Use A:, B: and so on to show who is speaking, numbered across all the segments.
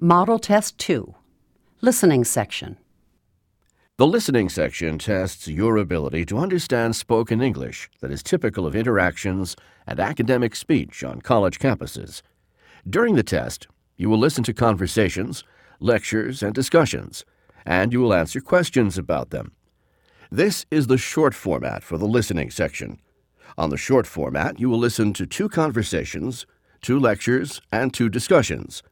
A: Model Test 2 Listening Section.
B: The listening section tests your ability to understand spoken English that is typical of interactions and academic speech on college campuses. During the test, you will listen to conversations, lectures, and discussions, and you will answer questions about them. This is the short format for the listening section. On the short format, you will listen to two conversations, two lectures, and two discussions.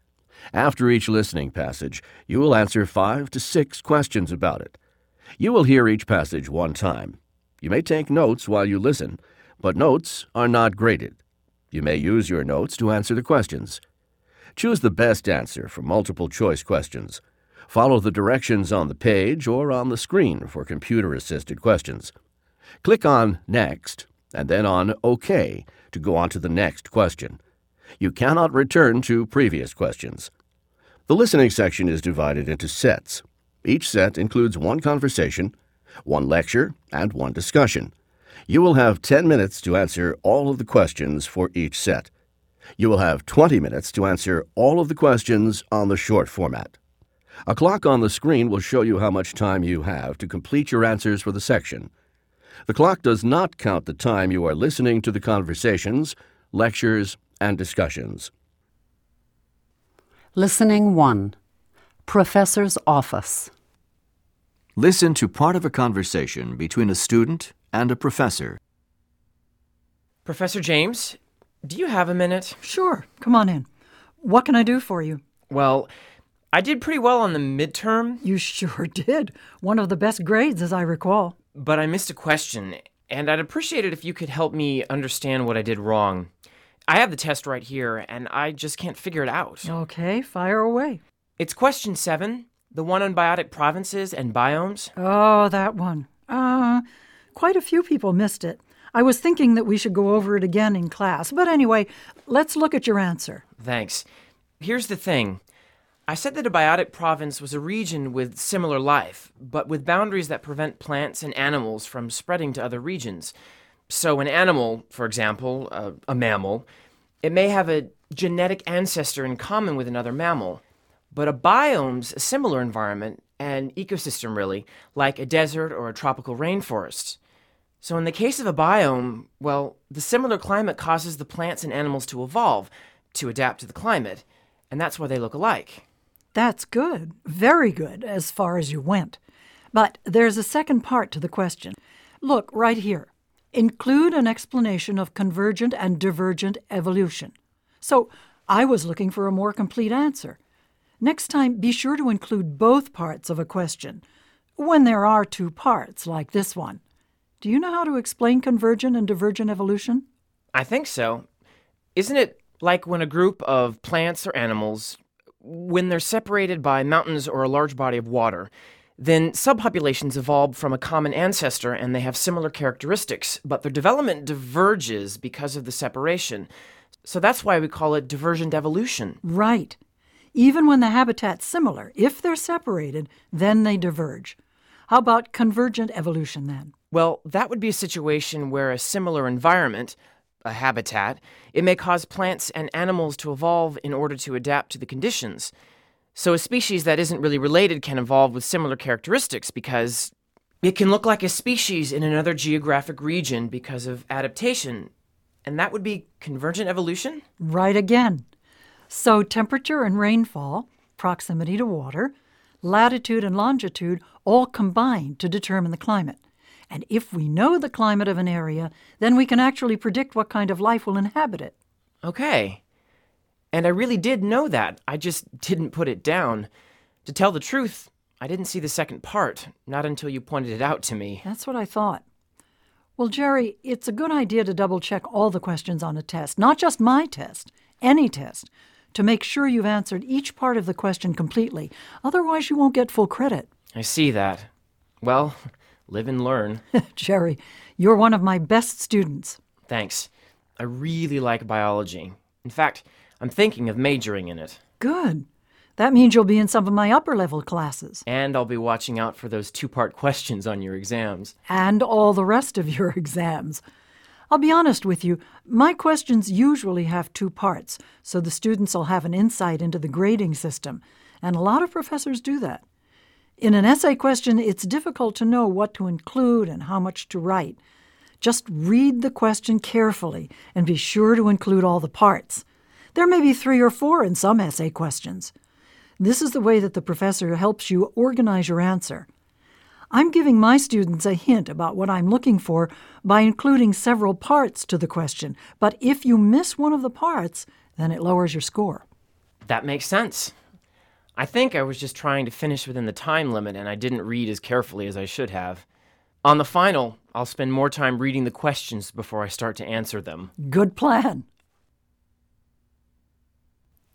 B: After each listening passage, you will answer five to six questions about it. You will hear each passage one time. You may take notes while you listen, but notes are not graded. You may use your notes to answer the questions. Choose the best answer for multiple choice questions. Follow the directions on the page or on the screen for computer assisted questions. Click on Next and then on OK to go on to the next question. You cannot return to previous questions. The listening section is divided into sets. Each set includes one conversation, one lecture, and one discussion. You will have 10 minutes to answer all of the questions for each set. You will have 20 minutes to answer all of the questions on the short format. A clock on the screen will show you how much time you have to complete your answers for the section. The clock does not count the time you are listening to the conversations, lectures, and discussions.
A: Listening 1 Professor's Office.
B: Listen to part of a conversation between a student and a professor.
C: Professor James, do you have a minute?
D: Sure, come on in. What can I do for you?
C: Well, I did pretty well on the midterm,
D: You sure did. One of the best grades, as I recall.
C: but I missed a question, and I'd appreciate it if you could help me understand what I did wrong. I have the test right here, and I just can't figure it out.
D: Okay, fire away.
C: It's question seven, the one on biotic provinces and biomes.
D: Oh, that one. Uh, quite a few people missed it. I was thinking that we should go over it again in class. But anyway, let's look at your answer.
C: Thanks. Here's the thing. I said that a biotic province was a region with similar life, but with boundaries that prevent plants and animals from spreading to other regions. So, an animal, for example, a, mammal, it may have a genetic ancestor in common with another mammal. But a biome's a similar environment, an ecosystem really, like a desert or a tropical rainforest. So, in the case of a biome, well, the similar climate causes the plants and animals to evolve, to adapt to the climate, and that's why they look alike.
D: That's good. Very good, as far as you went. But there's a second part to the question. Look, right here. Include an explanation of convergent and divergent evolution. So I was looking for a more complete answer. Next time, be sure to include both parts of a question, when there are two parts, like this one. Do you know how to explain convergent and divergent evolution?
C: I think so. Isn't it like when a group of plants or animals, when they're separated by mountains or a large body of water, then subpopulations evolve from a common ancestor and they have similar characteristics, but their development diverges because of the separation. So that's why we call it divergent evolution.
D: Right. Even when the habitat's similar, if they're separated, then they diverge. How about convergent evolution then?
C: Well, that would be a situation where a similar environment, a habitat, it may cause plants and animals to evolve in order to adapt to the conditions. So a species that isn't really related can evolve with similar characteristics because it can look like a species in another geographic region because of adaptation. And that would be convergent evolution?
D: Right again. So, temperature and rainfall, proximity to water, latitude and longitude all combine to determine the climate. And if we know the climate of an area, then we can actually predict what kind of life will inhabit it.
C: Okay. And I really did know that. I just didn't put it down. To tell the truth, I didn't see the second part, not until you pointed it out to me.
D: That's what I thought. Well, Jerry, it's a good idea to double check all the questions on a test, not just my test, any test, to make sure you've answered each part of the question completely. Otherwise, you won't get full credit.
C: I see that. Well, live and learn.
D: Jerry, you're one of my best students.
C: Thanks. I really like biology. In fact, I'm thinking of majoring in it.
D: Good. That means you'll be in some of my upper level classes
C: And I'll be watching out for those two part questions on your exams.
D: and all the rest of your exams. I'll be honest with you, my questions usually have two parts, so the students will have an insight into the grading system, and a lot of professors do that. In an essay question, it's difficult to know what to include and how much to write. Just read the question carefully and be sure to include all the parts. There may be three or four in some essay questions. This is the way that the professor helps you organize your answer. I'm giving my students a hint about what I'm looking for by including several parts to the question, but if you miss one of the parts, then it lowers your score.
C: That makes sense. I think I was just trying to finish within the time limit and I didn't read as carefully as I should have. On the final, I'll spend more time reading the questions before I start to answer them.
D: Good plan.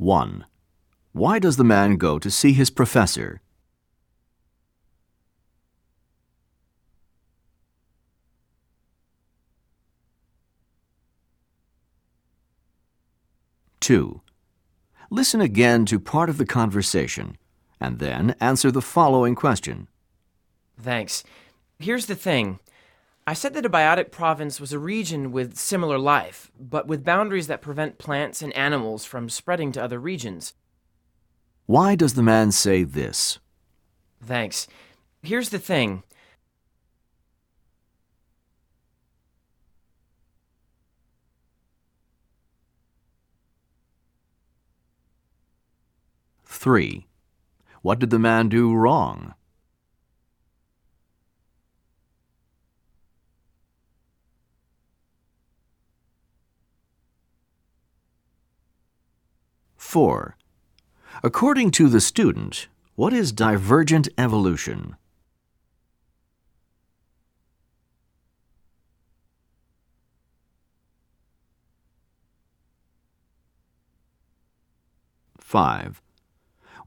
E: 1. Why does the man go to see his professor? Two. Listen again to part of the conversation and then answer the following question.
C: Thanks. Here's the thing. I said that a biotic province was a region with similar life, but with boundaries that prevent plants and animals from spreading to other regions.
E: Why does the man say this?
C: Thanks. Here's the thing.
E: Three. What did the man do wrong? Four. According to the student, what is divergent evolution? Five.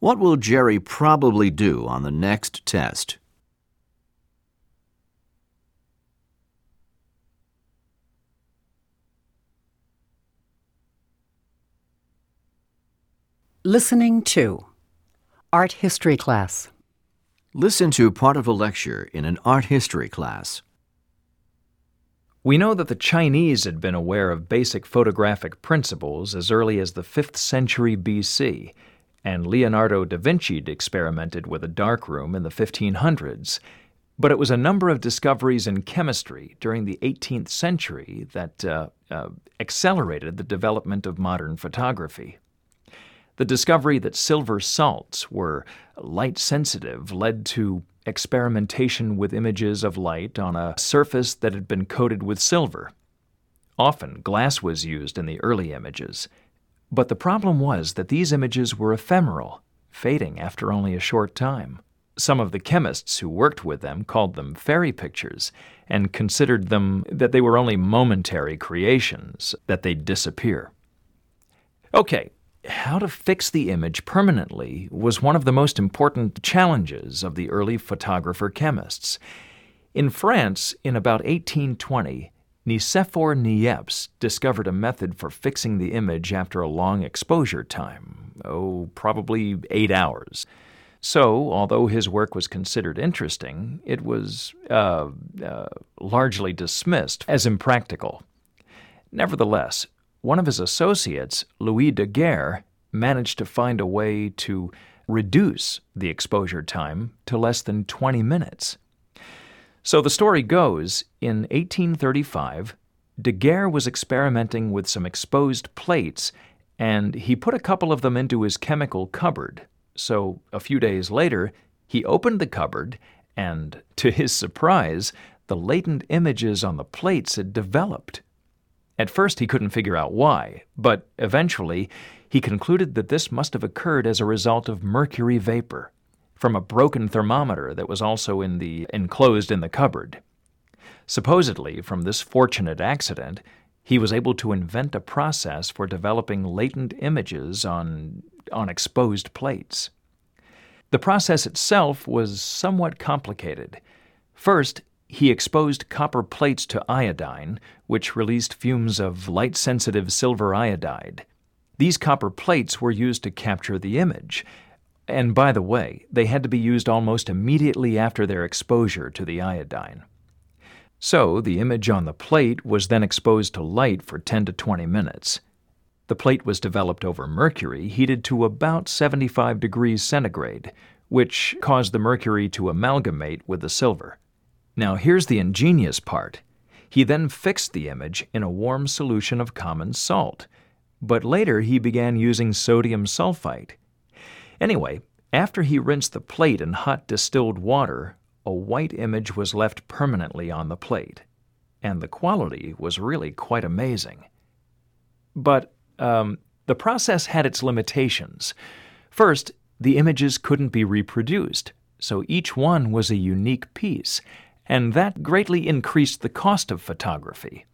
E: What will Jerry probably do on the next test?
A: Listening to Art History Class.
E: Listen to part of a lecture in an art history class.
F: We know that the Chinese had been aware of basic photographic principles as early as the 5th century BC, and Leonardo da Vinci experimented with a darkroom in the 1500s. But it was a number of discoveries in chemistry during the 18th century that uh, uh, accelerated the development of modern photography. The discovery that silver salts were light sensitive led to experimentation with images of light on a surface that had been coated with silver. Often, glass was used in the early images. But the problem was that these images were ephemeral, fading after only a short time. Some of the chemists who worked with them called them fairy pictures and considered them that they were only momentary creations, that they'd disappear. Okay, how to fix the image permanently was one of the most important challenges of the early photographer chemists. In France, in about 1820, Nicephore Niepce discovered a method for fixing the image after a long exposure time, oh, probably eight hours. So, although his work was considered interesting, it was uh, uh, largely dismissed as impractical. Nevertheless, one of his associates, Louis Daguerre, managed to find a way to reduce the exposure time to less than 20 minutes. So the story goes in 1835, Daguerre was experimenting with some exposed plates, and he put a couple of them into his chemical cupboard. So a few days later, he opened the cupboard, and to his surprise, the latent images on the plates had developed. At first, he couldn't figure out why, but eventually, he concluded that this must have occurred as a result of mercury vapor from a broken thermometer that was also in the enclosed in the cupboard. Supposedly, from this fortunate accident, he was able to invent a process for developing latent images on, on exposed plates. The process itself was somewhat complicated. First, he exposed copper plates to iodine, which released fumes of light sensitive silver iodide. These copper plates were used to capture the image. And by the way, they had to be used almost immediately after their exposure to the iodine. So the image on the plate was then exposed to light for 10 to 20 minutes. The plate was developed over mercury heated to about 75 degrees centigrade, which caused the mercury to amalgamate with the silver. Now, here's the ingenious part. He then fixed the image in a warm solution of common salt, but later he began using sodium sulfite. Anyway, after he rinsed the plate in hot distilled water, a white image was left permanently on the plate, and the quality was really quite amazing. But um, the process had its limitations. First, the images couldn't be reproduced, so each one was a unique piece, and that greatly increased the cost of photography.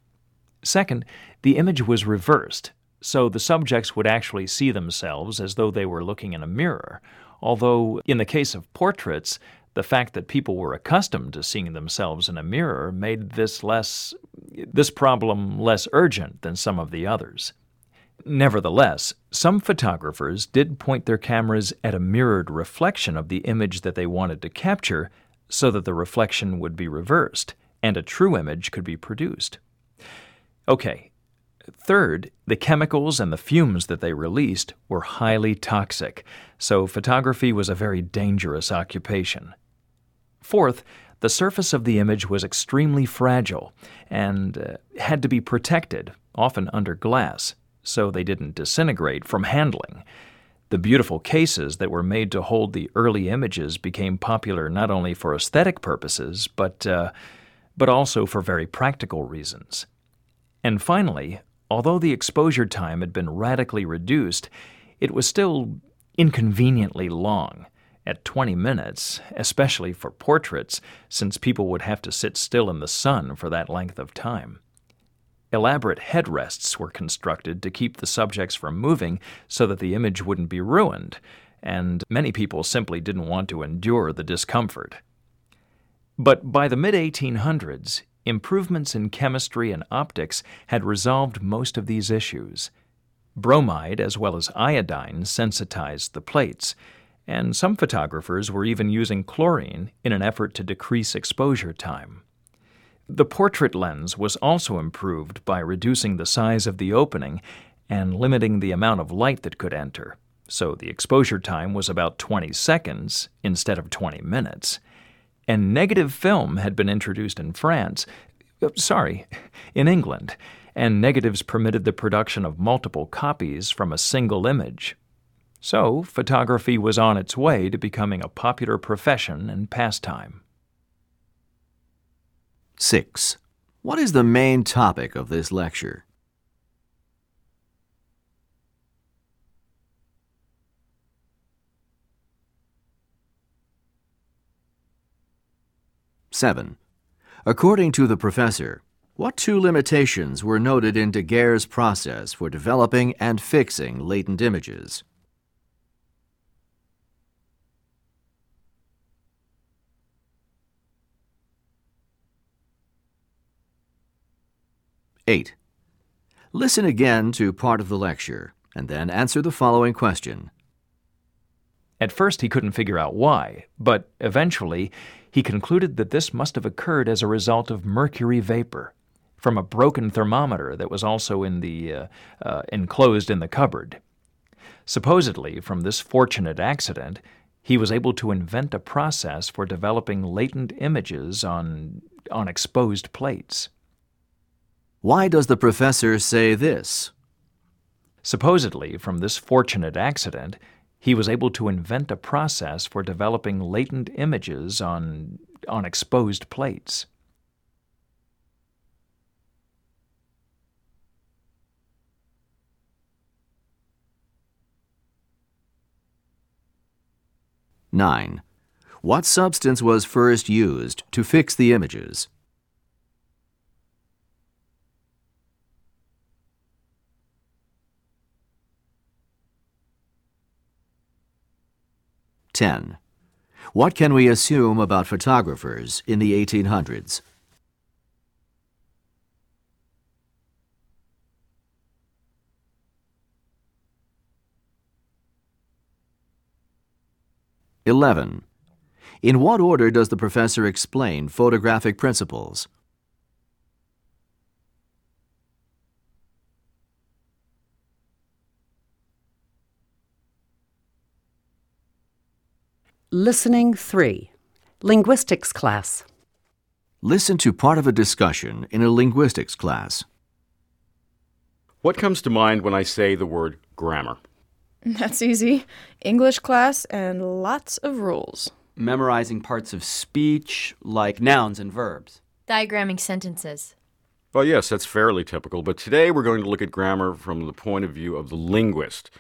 F: Second, the image was reversed, so the subjects would actually see themselves as though they were looking in a mirror, although in the case of portraits, the fact that people were accustomed to seeing themselves in a mirror made this less this problem less urgent than some of the others. Nevertheless, some photographers did point their cameras at a mirrored reflection of the image that they wanted to capture so that the reflection would be reversed and a true image could be produced. Okay. Third, the chemicals and the fumes that they released were highly toxic, so photography was a very dangerous occupation. Fourth, the surface of the image was extremely fragile and uh, had to be protected, often under glass, so they didn't disintegrate from handling. The beautiful cases that were made to hold the early images became popular not only for aesthetic purposes, but, uh, but also for very practical reasons. And finally, although the exposure time had been radically reduced, it was still inconveniently long at 20 minutes, especially for portraits, since people would have to sit still in the sun for that length of time. Elaborate headrests were constructed to keep the subjects from moving so that the image wouldn't be ruined, and many people simply didn't want to endure the discomfort. But by the mid 1800s, improvements in chemistry and optics had resolved most of these issues. Bromide as well as iodine sensitized the plates, and some photographers were even using chlorine in an effort to decrease exposure time. The portrait lens was also improved by reducing the size of the opening and limiting the amount of light that could enter, so the exposure time was about 20 seconds instead of 20 minutes. And negative film had been introduced in France, uh, sorry, in England, and negatives permitted the production of multiple copies from a single image so, photography was on its way to becoming a popular profession and pastime.
E: 6. What is the main topic of this lecture? Seven. According to the professor, what two limitations were noted in Daguerre's process for developing and fixing latent images? 8. Listen again to part of the lecture and then answer the following question.
F: At first, he couldn't figure out why, but eventually, he concluded that this must have occurred as a result of mercury vapor from a broken thermometer that was also in the uh, uh, enclosed in the cupboard. Supposedly, from this fortunate accident, he was able to invent a process for developing latent images on, on exposed plates.
E: Why does the professor say this?
F: Supposedly, from this fortunate accident, he was able to invent a process for developing latent images on, on exposed plates.
E: Nine. What substance was first used to fix the images? 10. What can we assume about photographers in the 1800s? Eleven. In what order does the professor explain photographic principles?
A: Listening 3 Linguistics Class.
E: Listen to part of a discussion in a linguistics class.
G: What comes to mind when I say the word grammar?
H: That's easy. English class and lots of rules.
I: Memorizing parts of speech, like nouns and verbs.
J: Diagramming sentences.
G: Well, yes, that's fairly typical, but today we're going to look at grammar from the point of view of the linguist.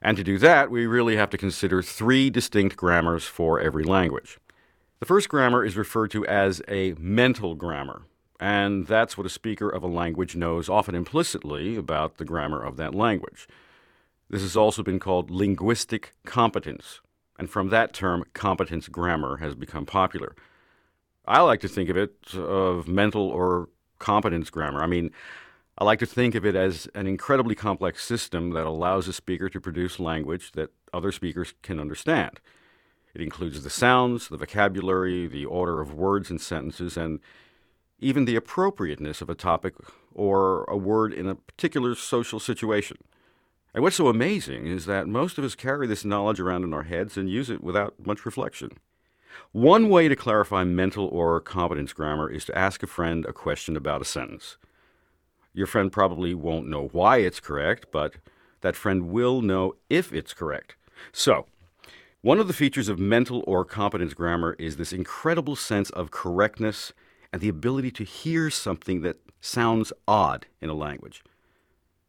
G: And to do that, we really have to consider three distinct grammars for every language. The first grammar is referred to as a mental grammar, and that's what a speaker of a language knows often implicitly about the grammar of that language. This has also been called linguistic competence, and from that term, competence grammar has become popular. I like to think of it of mental or competence grammar. I mean, I like to think of it as an incredibly complex system that allows a speaker to produce language that other speakers can understand. It includes the sounds, the vocabulary, the order of words and sentences, and even the appropriateness of a topic or a word in a particular social situation. And what's so amazing is that most of us carry this knowledge around in our heads and use it without much reflection. One way to clarify mental or competence grammar is to ask a friend a question about a sentence. Your friend probably won't know why it's correct, but that friend will know if it's correct. So, one of the features of mental or competence grammar is this incredible sense of correctness and the ability to hear something that sounds odd in a language.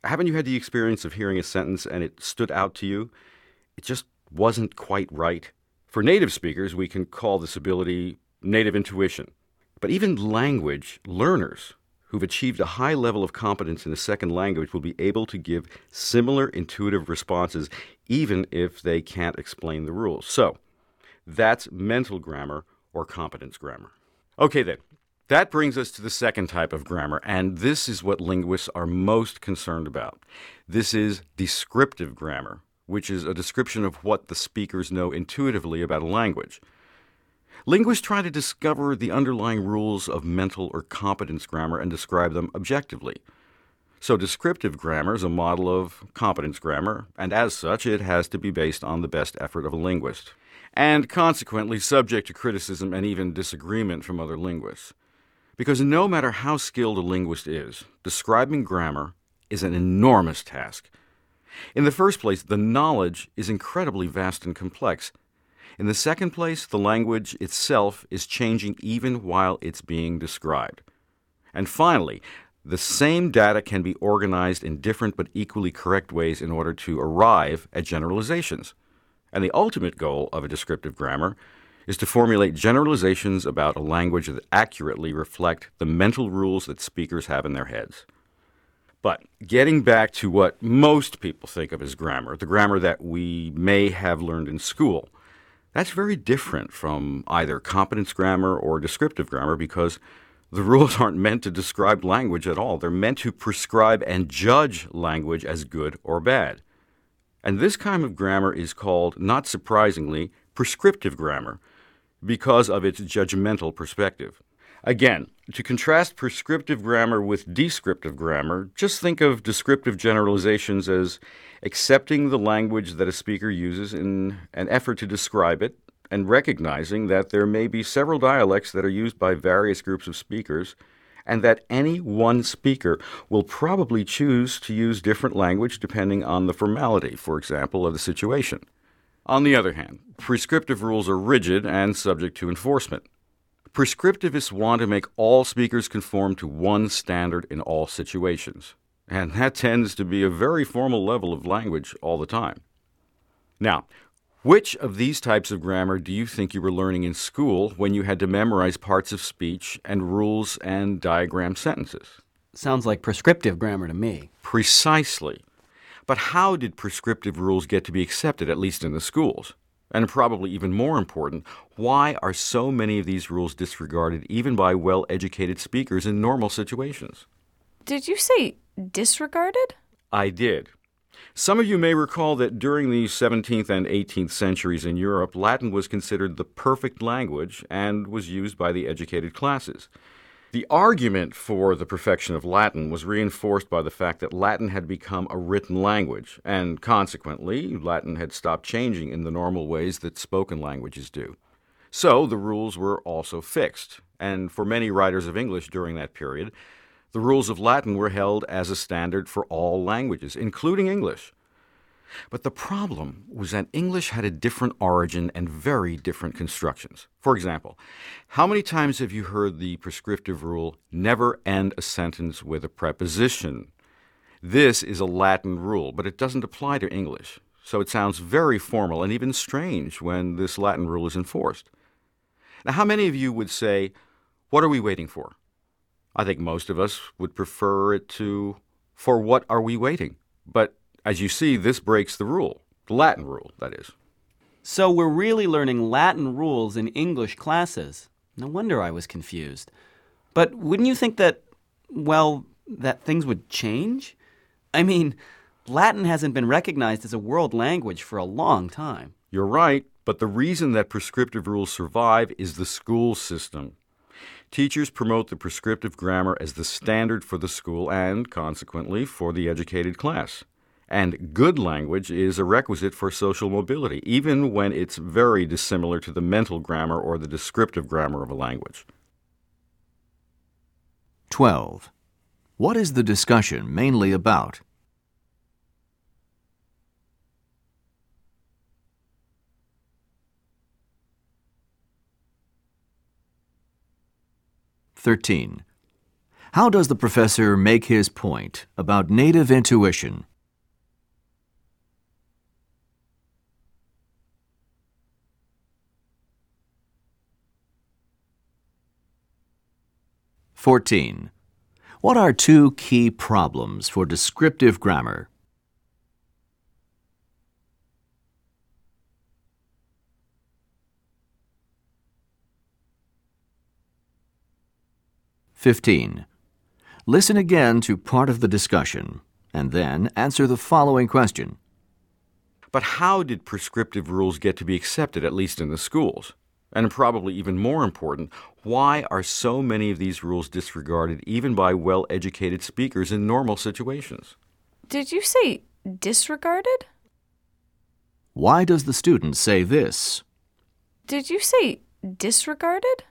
G: Haven't you had the experience of hearing a sentence and it stood out to you? It just wasn't quite right. For native speakers, we can call this ability native intuition. But even language learners who've achieved a high level of competence in a second language will be able to give similar intuitive responses even if they can't explain the rules. So, that's mental grammar or competence grammar. Okay, then. That brings us to the second type of grammar, and this is what linguists are most concerned about. This is descriptive grammar, which is a description of what the speakers know intuitively about a language. Linguists try to discover the underlying rules of mental or competence grammar and describe them objectively. So, descriptive grammar is a model of competence grammar, and as such, it has to be based on the best effort of a linguist, and consequently subject to criticism and even disagreement from other linguists. Because no matter how skilled a linguist is, describing grammar is an enormous task. In the first place, the knowledge is incredibly vast and complex, in the second place, the language itself is changing even while it's being described. And finally, the same data can be organized in different but equally correct ways in order to arrive at generalizations. And the ultimate goal of a descriptive grammar is to formulate generalizations about a language that accurately reflect the mental rules that speakers have in their heads. But getting back to what most people think of as grammar, the grammar that we may have learned in school, that's very different from either competence grammar or descriptive grammar because the rules aren't meant to describe language at all. They're meant to prescribe and judge language as good or bad. And this kind of grammar is called, not surprisingly, prescriptive grammar because of its judgmental perspective. Again, to contrast prescriptive grammar with descriptive grammar, just think of descriptive generalizations as accepting the language that a speaker uses in an effort to describe it and recognizing that there may be several dialects that are used by various groups of speakers and that any one speaker will probably choose to use different language depending on the formality, for example, of the situation. On the other hand, prescriptive rules are rigid and subject to enforcement. Prescriptivists want to make all speakers conform to one standard in all situations, and that tends to be a very formal level of language all the time. Now, which of these types of grammar do you think you were learning in school when you had to memorize parts of speech and rules and diagram sentences?
I: Sounds like prescriptive grammar to me.
G: Precisely. But how did prescriptive rules get to be accepted, at least in the schools? And probably even more important, why are so many of these rules disregarded even by well educated speakers in normal situations?
H: Did you say disregarded?
G: I did. Some of you may recall that during the 17th and 18th centuries in Europe, Latin was considered the perfect language and was used by the educated classes. The argument for the perfection of Latin was reinforced by the fact that Latin had become a written language, and consequently, Latin had stopped changing in the normal ways that spoken languages do. So the rules were also fixed, and for many writers of English during that period, the rules of Latin were held as a standard for all languages, including English. But the problem was that English had a different origin and very different constructions. For example, how many times have you heard the prescriptive rule never end a sentence with a preposition? This is a Latin rule, but it doesn't apply to English. So it sounds very formal and even strange when this Latin rule is enforced. Now, how many of you would say, What are we waiting for? I think most of us would prefer it to, For what are we waiting? But as you see, this breaks the rule, the Latin rule, that is.
I: So we're really learning Latin rules in English classes. No wonder I was confused. But wouldn't you think that, well, that things would change? I mean, Latin hasn't been recognized as a world language for a long time.
G: You're right, but the reason that prescriptive rules survive is the school system. Teachers promote the prescriptive grammar as the standard for the school and, consequently, for the educated class. And good language is a requisite for social mobility, even when it's very dissimilar to the mental grammar or the descriptive grammar of a language.
E: 12. What is the discussion mainly about? Thirteen. How does the professor make his point about native intuition? Fourteen. What are two key problems for descriptive grammar? Fifteen. Listen again to part of the discussion and then answer the following question.
G: But how did prescriptive rules get to be accepted, at least in the schools? And probably even more important, why are so many of these rules disregarded even by well educated speakers in normal situations?
H: Did you say disregarded?
E: Why does the student say this?
H: Did you say disregarded?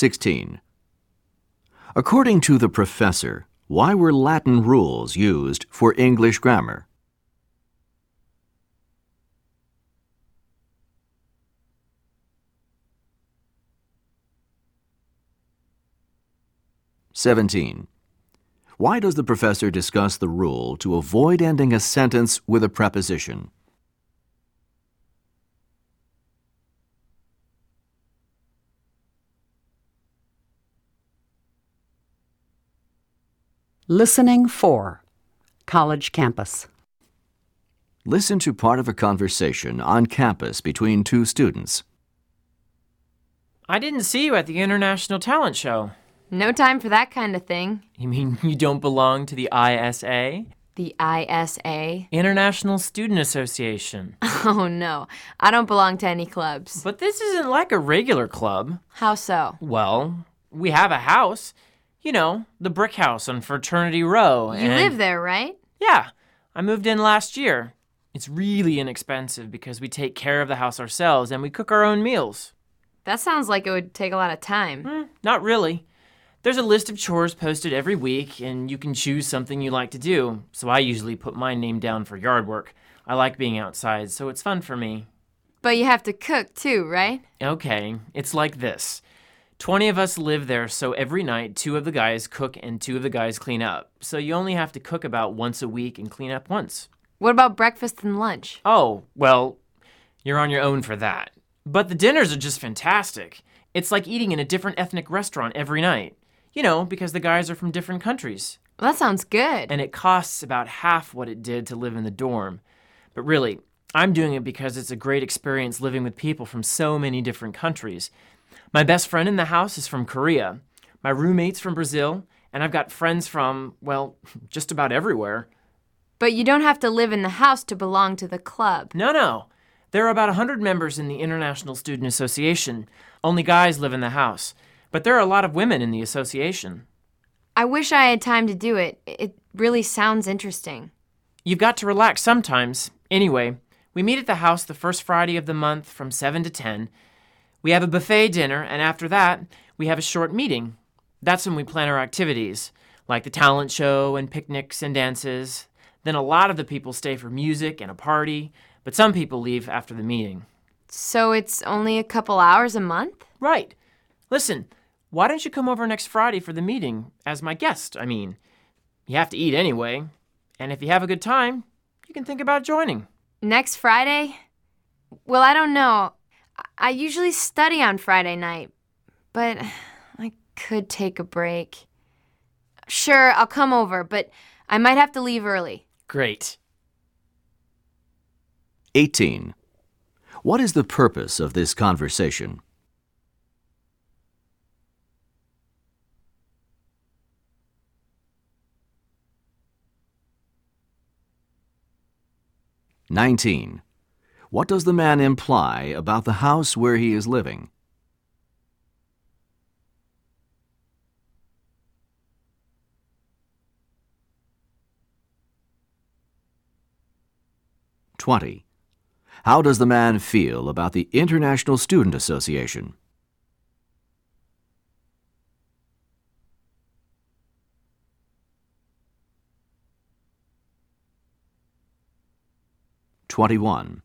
E: Sixteen. According to the professor, why were Latin rules used for English grammar? Seventeen. Why does the professor discuss the rule to avoid ending a sentence with a preposition?
A: Listening for College Campus.
E: Listen to part of a conversation on campus between two students.
C: I didn't see you at the International Talent Show.
J: No time for that kind of thing.
C: You mean you don't belong to the ISA?
J: The ISA?
C: International Student Association.
J: Oh no, I don't belong to any clubs.
C: But this isn't like a regular club.
J: How so?
C: Well, we have a house. You know, the brick house on Fraternity Row.
J: You live there, right?
C: Yeah, I moved in last year. It's really inexpensive because we take care of the house ourselves and we cook our own meals.
J: That sounds like it would take a lot of time.
C: Hmm, not really. There's a list of chores posted every week, and you can choose something you like to do. So I usually put my name down for yard work. I like being outside, so it's fun for me.
J: But you have to cook too, right?
C: Okay, it's like this 20 of us live there, so every night, two of the guys cook and two of the guys clean up. So you only have to cook about once a week and clean up once.
J: What about breakfast and lunch?
C: Oh, well, you're on your own for that. But the dinners are just fantastic. It's like eating in a different ethnic restaurant every night. You know, because the guys are from different countries.
J: Well, that sounds good.
C: And it costs about half what it did to live in the dorm. But really, I'm doing it because it's a great experience living with people from so many different countries. My best friend in the house is from Korea, my roommate's from Brazil, and I've got friends from, well, just about everywhere.
J: But you don't have to live in the house to belong to the club.
C: No, no. There are about a 100 members in the International Student Association. Only guys live in the house. But there are a lot of women in the association.
J: I wish I had time to do it. It really sounds interesting.
C: You've got to relax sometimes. Anyway, we meet at the house the first Friday of the month from 7 to 10. We have a buffet dinner, and after that, we have a short meeting. That's when we plan our activities, like the talent show and picnics and dances. Then a lot of the people stay for music and a party, but some people leave after the meeting.
J: So it's only a couple hours a month?
C: Right. Listen, why don't you come over next Friday for the meeting as my guest? I mean, you have to eat anyway, and if you have a good time, you can think about joining.
J: Next Friday? Well, I don't know. I usually study on Friday night, but I could take a break. Sure, I'll come over, but I might have to leave early.
C: Great.
E: 18. What is the purpose of this conversation? Nineteen. What does the man imply about the house where he is living? Twenty. How does the man feel about the International Student Association? Twenty-one.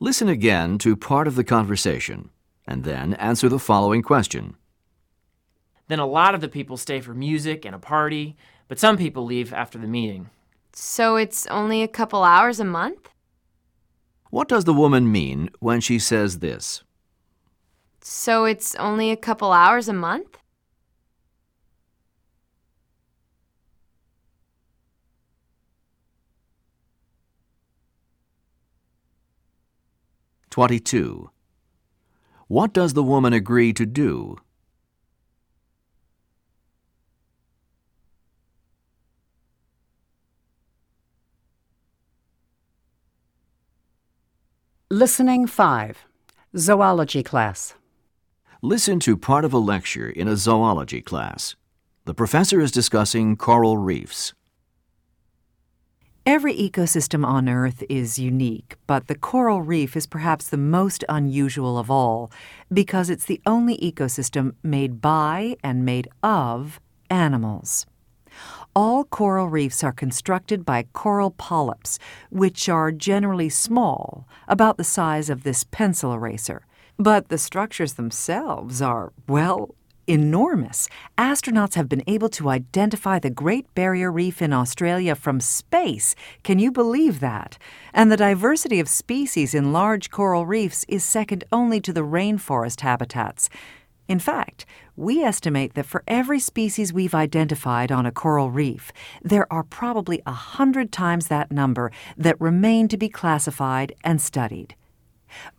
E: Listen again to part of the conversation and then answer the following question.
C: Then a lot of the people stay for music and a party, but some people leave after the meeting.
J: So it's only a couple hours a month?
E: What does the woman mean when she says this?
J: So it's only a couple hours a month?
E: Twenty-two. What does the woman agree to do?
A: Listening 5. Zoology class.
E: Listen to part of a lecture in a zoology class. The professor is discussing coral reefs.
K: Every ecosystem on Earth is unique, but the coral reef is perhaps the most unusual of all because it's the only ecosystem made by and made of animals. All coral reefs are constructed by coral polyps, which are generally small, about the size of this pencil eraser. But the structures themselves are, well, enormous. Astronauts have been able to identify the Great Barrier Reef in Australia from space. Can you believe that? And the diversity of species in large coral reefs is second only to the rainforest habitats. In fact, we estimate that for every species we've identified on a coral reef, there are probably a hundred times that number that remain to be classified and studied.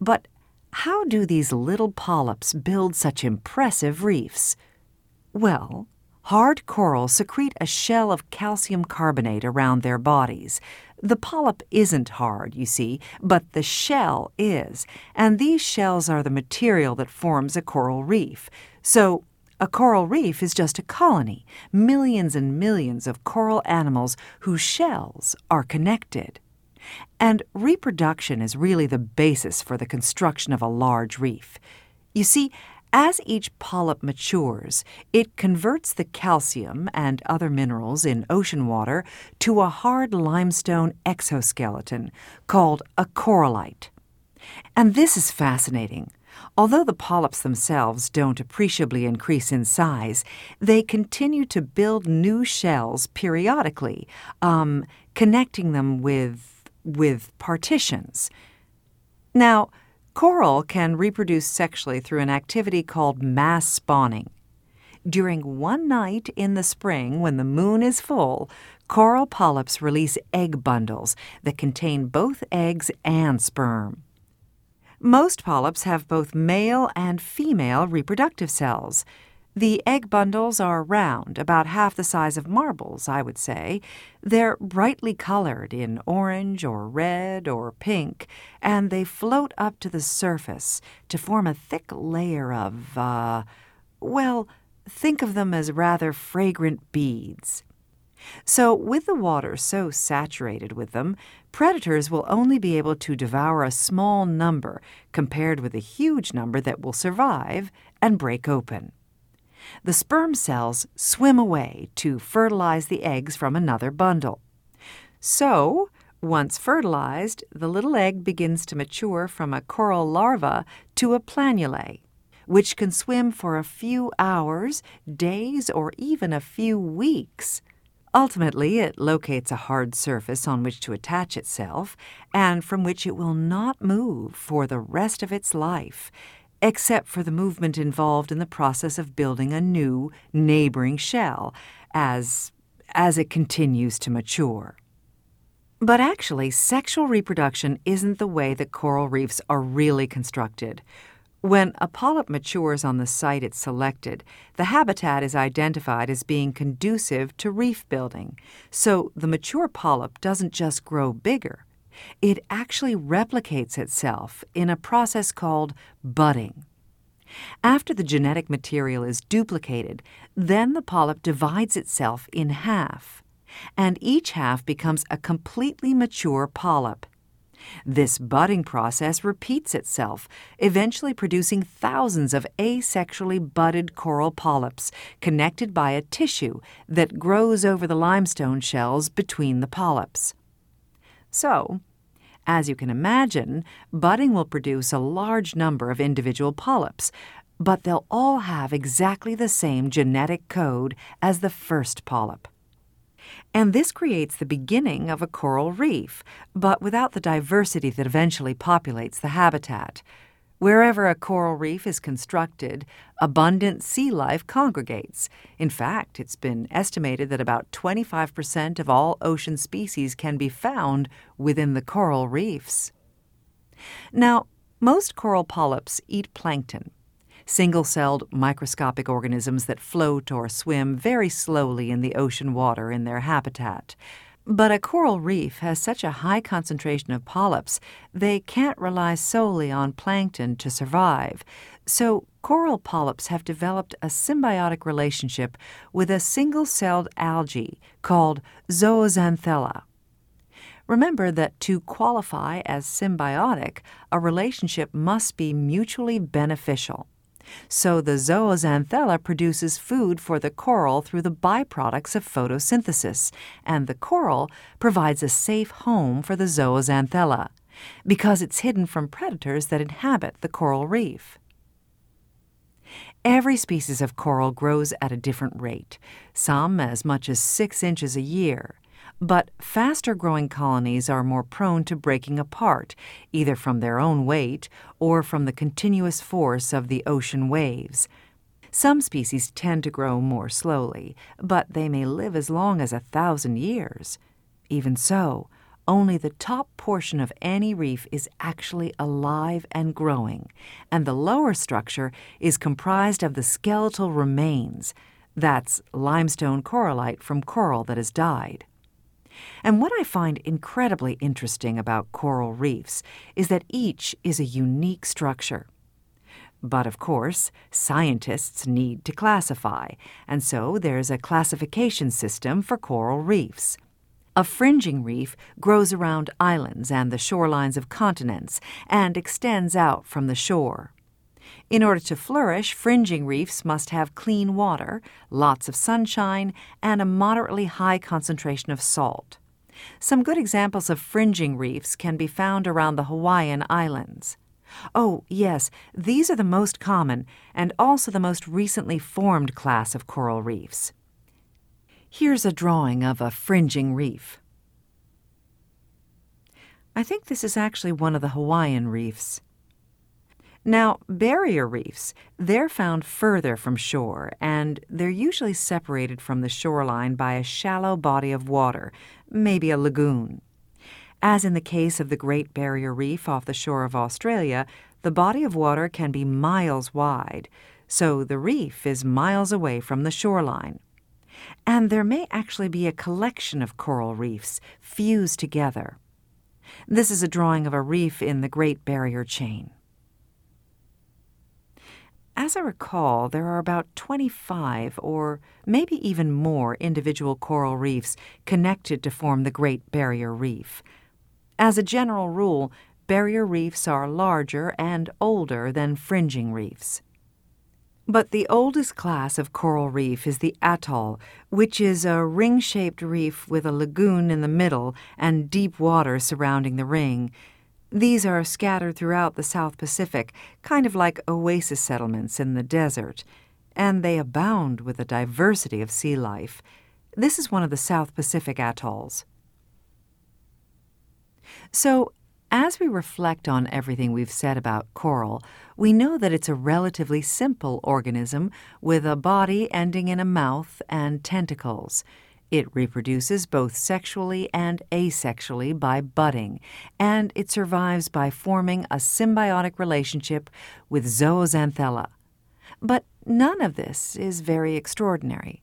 K: But how do these little polyps build such impressive reefs? Well, hard corals secrete a shell of calcium carbonate around their bodies. The polyp isn't hard, you see, but the shell is, and these shells are the material that forms a coral reef. So, a coral reef is just a colony, millions and millions of coral animals whose shells are connected. And reproduction is really the basis for the construction of a large reef. You see, as each polyp matures, it converts the calcium and other minerals in ocean water to a hard limestone exoskeleton called a corallite. And this is fascinating. Although the polyps themselves don't appreciably increase in size, they continue to build new shells periodically, um, connecting them with, with partitions. Now, Coral can reproduce sexually through an activity called mass spawning. During one night in the spring, when the moon is full, coral polyps release egg bundles that contain both eggs and sperm. Most polyps have both male and female reproductive cells. The egg bundles are round, about half the size of marbles, I would say. They're brightly colored in orange or red or pink, and they float up to the surface to form a thick layer of, uh, well, think of them as rather fragrant beads. So, with the water so saturated with them, predators will only be able to devour a small number compared with the huge number that will survive and break open. The sperm cells swim away to fertilize the eggs from another bundle. So, once fertilized, the little egg begins to mature from a coral larva to a planulae, which can swim for a few hours, days, or even a few weeks. Ultimately, it locates a hard surface on which to attach itself and from which it will not move for the rest of its life, except for the movement involved in the process of building a new neighboring shell as as it continues to mature. But actually, sexual reproduction isn't the way that coral reefs are really constructed. When a polyp matures on the site it's selected, the habitat is identified as being conducive to reef building. So the mature polyp doesn't just grow bigger, it actually replicates itself in a process called budding. After the genetic material is duplicated, then the polyp divides itself in half, and each half becomes a completely mature polyp. This budding process repeats itself, eventually producing thousands of asexually budded coral polyps connected by a tissue that grows over the limestone shells between the polyps. So, as you can imagine, budding will produce a large number of individual polyps, but they'll all have exactly the same genetic code as the first polyp. And this creates the beginning of a coral reef, but without the diversity that eventually populates the habitat. Wherever a coral reef is constructed, abundant sea life congregates. In fact, it's been estimated that about 25% of all ocean species can be found within the coral reefs. Now, most coral polyps eat plankton, single celled microscopic organisms that float or swim very slowly in the ocean water in their habitat. But a coral reef has such a high concentration of polyps, they can't rely solely on plankton to survive. So, coral polyps have developed a symbiotic relationship with a single celled algae called zooxanthella. Remember that to qualify as symbiotic, a relationship must be mutually beneficial. So the zooxanthella produces food for the coral through the byproducts of photosynthesis, and the coral provides a safe home for the zooxanthella because it's hidden from predators that inhabit the coral reef. Every species of coral grows at a different rate, some as much as six inches a year. But faster growing colonies are more prone to breaking apart, either from their own weight or from the continuous force of the ocean waves. Some species tend to grow more slowly, but they may live as long as a thousand years. Even so, only the top portion of any reef is actually alive and growing, and the lower structure is comprised of the skeletal remains. That's limestone corallite from coral that has died. And what I find incredibly interesting about coral reefs is that each is a unique structure. But of course, scientists need to classify, and so there's a classification system for coral reefs. A fringing reef grows around islands and the shorelines of continents and extends out from the shore. In order to flourish, fringing reefs must have clean water, lots of sunshine, and a moderately high concentration of salt. Some good examples of fringing reefs can be found around the Hawaiian Islands. Oh, yes, these are the most common and also the most recently formed class of coral reefs. Here's a drawing of a fringing reef. I think this is actually one of the Hawaiian reefs. Now, barrier reefs, they're found further from shore, and they're usually separated from the shoreline by a shallow body of water, maybe a lagoon. As in the case of the Great Barrier Reef off the shore of Australia, the body of water can be miles wide, so the reef is miles away from the shoreline. And there may actually be a collection of coral reefs fused together. This is a drawing of a reef in the Great Barrier Chain. As I recall, there are about 25 or maybe even more individual coral reefs connected to form the Great Barrier Reef. As a general rule, barrier reefs are larger and older than fringing reefs. But the oldest class of coral reef is the atoll, which is a ring shaped reef with a lagoon in the middle and deep water surrounding the ring. These are scattered throughout the South Pacific, kind of like oasis settlements in the desert, and they abound with a diversity of sea life. This is one of the South Pacific atolls. So, as we reflect on everything we've said about coral, we know that it's a relatively simple organism with a body ending in a mouth and tentacles. It reproduces both sexually and asexually by budding, and it survives by forming a symbiotic relationship with zooxanthella. But none of this is very extraordinary.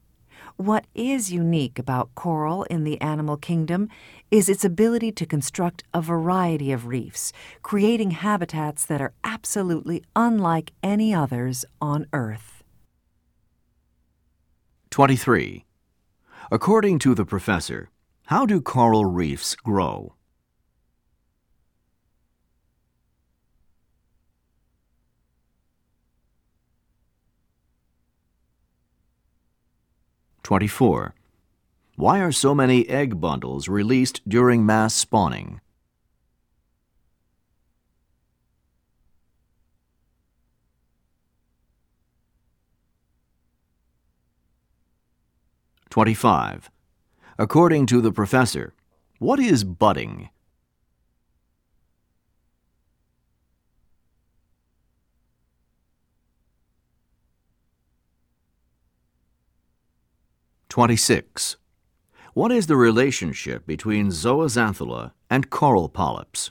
K: What is unique about coral in the animal kingdom is its ability to construct a variety of reefs, creating habitats that are absolutely unlike any others on Earth.
E: 23. According to the professor, how do coral reefs grow? Twenty-four. Why are so many egg bundles released during mass spawning? Twenty-five. According to the professor, what is budding? Twenty-six. What is the relationship between zooxanthella and coral polyps?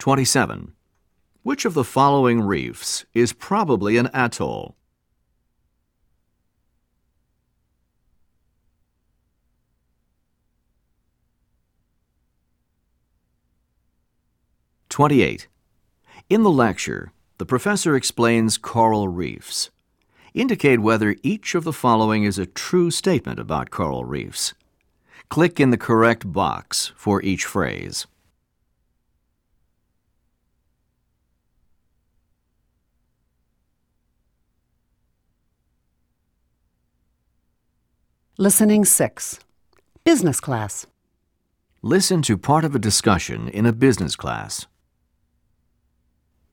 E: Twenty-seven. Which of the following reefs is probably an atoll? Twenty-eight. In the lecture, the professor explains coral reefs. Indicate whether each of the following is a true statement about coral reefs. Click in the correct box for each phrase.
A: Listening 6. Business class.
E: Listen to part of a discussion in a business class.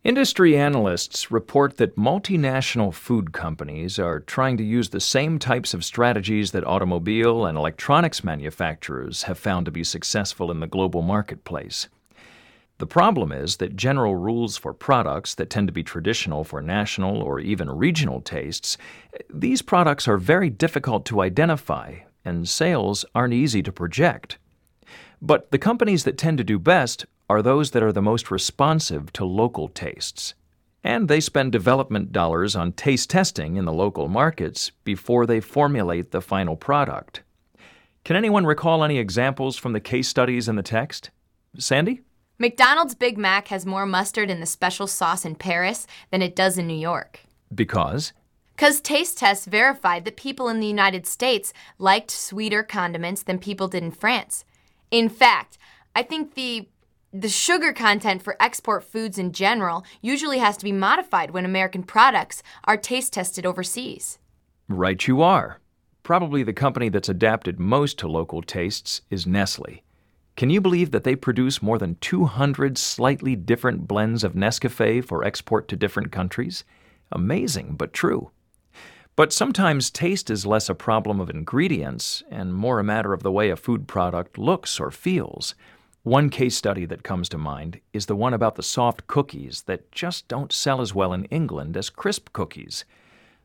F: Industry analysts report that multinational food companies are trying to use the same types of strategies that automobile and electronics manufacturers have found to be successful in the global marketplace. The problem is that general rules for products that tend to be traditional for national or even regional tastes, these products are very difficult to identify and sales aren't easy to project. But the companies that tend to do best are those that are the most responsive to local tastes. And they spend development dollars on taste testing in the local markets before they formulate the final product. Can anyone recall any examples from the case studies in the text? Sandy?
J: McDonald's Big Mac has more mustard in the special sauce in Paris than it does in New York.
F: Because?
J: Because taste tests verified that people in the United States liked sweeter condiments than people did in France. In fact, I think the the sugar content for export foods in general usually has to be modified when American products are taste tested overseas.
F: Right, you are. Probably the company that's adapted most to local tastes is Nestle. Can you believe that they produce more than 200 slightly different blends of Nescafe for export to different countries? Amazing, but true. But sometimes taste is less a problem of ingredients and more a matter of the way a food product looks or feels. One case study that comes to mind is the one about the soft cookies that just don't sell as well in England as crisp cookies.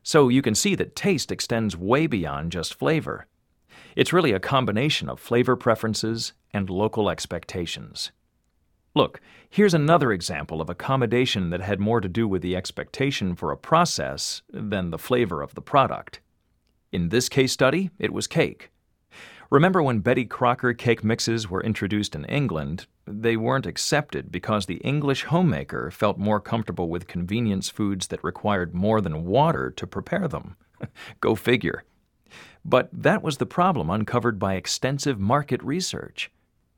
F: So you can see that taste extends way beyond just flavor. It's really a combination of flavor preferences and local expectations. Look, here's another example of accommodation that had more to do with the expectation for a process than the flavor of the product. In this case study, it was cake. Remember when Betty Crocker cake mixes were introduced in England? They weren't accepted because the English homemaker felt more comfortable with convenience foods that required more than water to prepare them. Go figure. But that was the problem uncovered by extensive market research.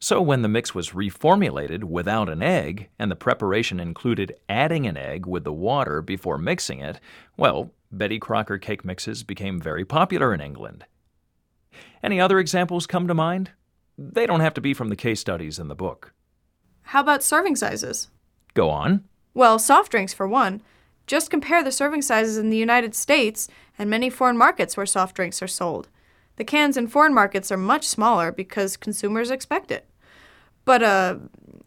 F: So, when the mix was reformulated without an egg, and the preparation included adding an egg with the water before mixing it, well, Betty Crocker cake mixes became very popular in England. Any other examples come to mind? They don't have to be from the case studies in the book.
H: How about serving sizes?
F: Go on.
H: Well, soft drinks, for one. Just compare the serving sizes in the United States and many foreign markets where soft drinks are sold. The cans in foreign markets are much smaller because consumers expect it. But uh,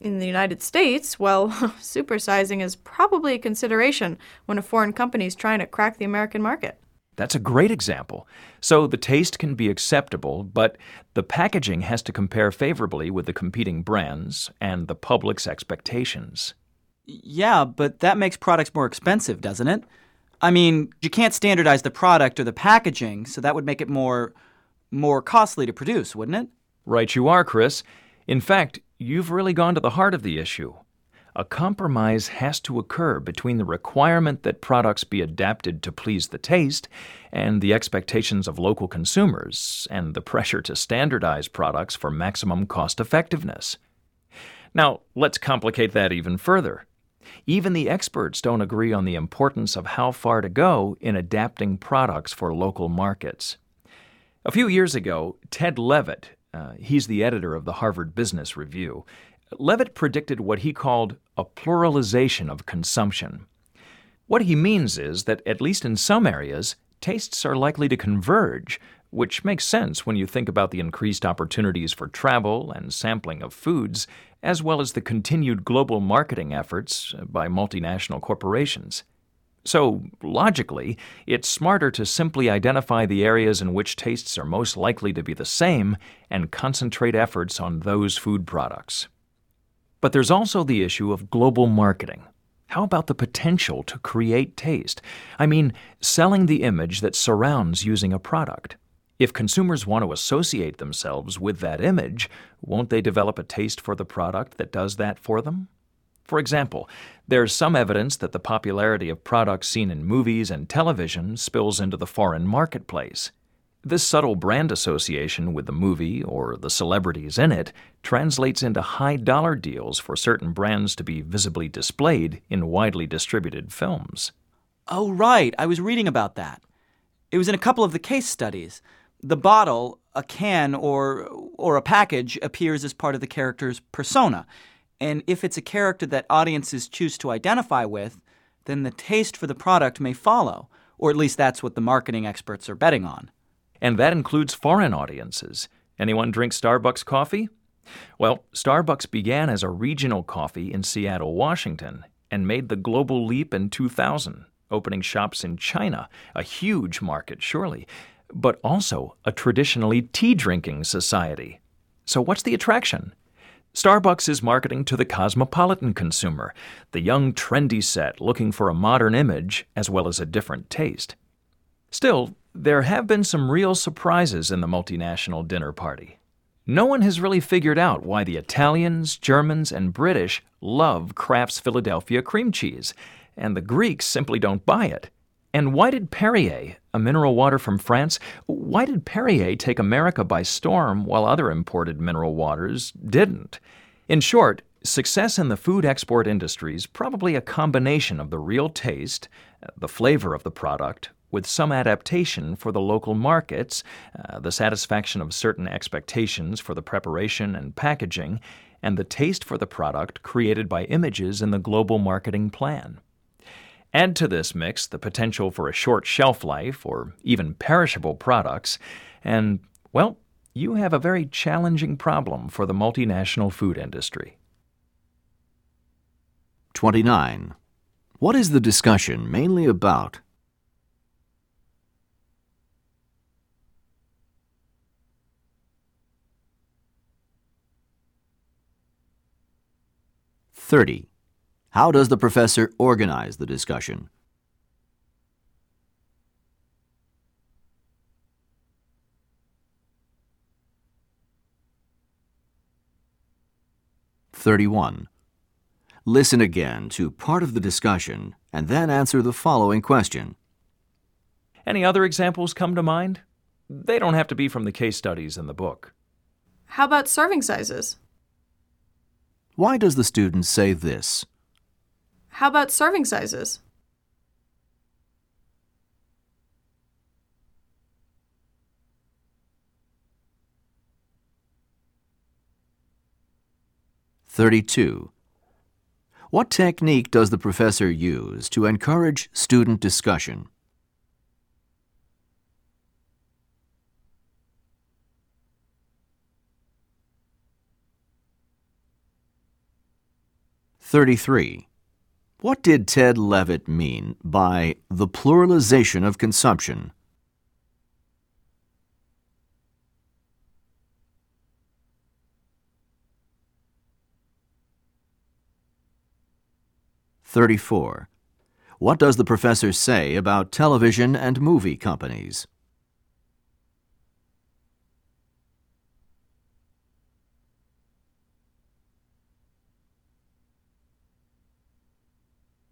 H: in the United States, well, supersizing is probably a consideration when a foreign company is trying to crack the American market.
F: That's a great example. So the taste can be acceptable, but the packaging has to compare favorably with the competing brands and the public's expectations.
I: Yeah, but that makes products more expensive, doesn't it? I mean, you can't standardize the product or the packaging, so that would make it more more costly to produce, wouldn't it?
F: Right you are, Chris. In fact, you've really gone to the heart of the issue a compromise has to occur between the requirement that products be adapted to please the taste and the expectations of local consumers and the pressure to standardize products for maximum cost effectiveness. Now, let's complicate that even further. Even the experts don't agree on the importance of how far to go in adapting products for local markets. A few years ago, Ted Levitt, uh, he's the editor of the Harvard Business Review, Levitt predicted what he called a pluralization of consumption. What he means is that, at least in some areas, tastes are likely to converge, which makes sense when you think about the increased opportunities for travel and sampling of foods, as well as the continued global marketing efforts by multinational corporations. So, logically, it's smarter to simply identify the areas in which tastes are most likely to be the same and concentrate efforts on those food products. But there's also the issue of global marketing. How about the potential to create taste? I mean, selling the image that surrounds using a product. If consumers want to associate themselves with that image, won't they develop a taste for the product that does that for them? For example, there's some evidence that the popularity of products seen in movies and television spills into the foreign marketplace. This subtle brand association with the movie or the celebrities in it translates into high dollar deals for certain brands to be visibly displayed in widely distributed films.
I: Oh, right. I was reading about that. It was in a couple of the case studies. The bottle, a can, or, or a package appears as part of the character's persona. And if it's a character that audiences choose to identify with, then the taste for the product may follow, or at least that's what the marketing experts are betting on.
F: And that includes foreign audiences. Anyone drink Starbucks coffee? Well, Starbucks began as a regional coffee in Seattle, Washington, and made the global leap in 2000, opening shops in China, a huge market, surely, but also a traditionally tea drinking society. So, what's the attraction? Starbucks is marketing to the cosmopolitan consumer, the young, trendy set looking for a modern image as well as a different taste. Still, there have been some real surprises in the multinational dinner party. No one has really figured out why the Italians, Germans, and British love Kraft's Philadelphia cream cheese, and the Greeks simply don't buy it. And why did Perrier, a mineral water from France, why did Perrier take America by storm while other imported mineral waters didn't? In short, success in the food export industry is probably a combination of the real taste, the flavor of the product, with some adaptation for the local markets, uh, the satisfaction of certain expectations for the preparation and packaging, and the taste for the product created by images in the global marketing plan. Add to this mix the potential for a short shelf life or even perishable products, and, well, you have a very challenging problem for the multinational food industry.
E: 29. What is the discussion mainly about? Thirty. How does the professor organize the discussion? Thirty-one. Listen again to part of the discussion and then answer the following question.
F: Any other examples come to mind? They don't have to be from the case studies in the book.
H: How about serving sizes?
E: Why does the student say this?
H: How about serving sizes?
E: Thirty-two. What technique does the professor use to encourage student discussion? Thirty-three. What did Ted Levitt mean by the pluralization of consumption? Thirty-four. What does the professor say about television and movie companies?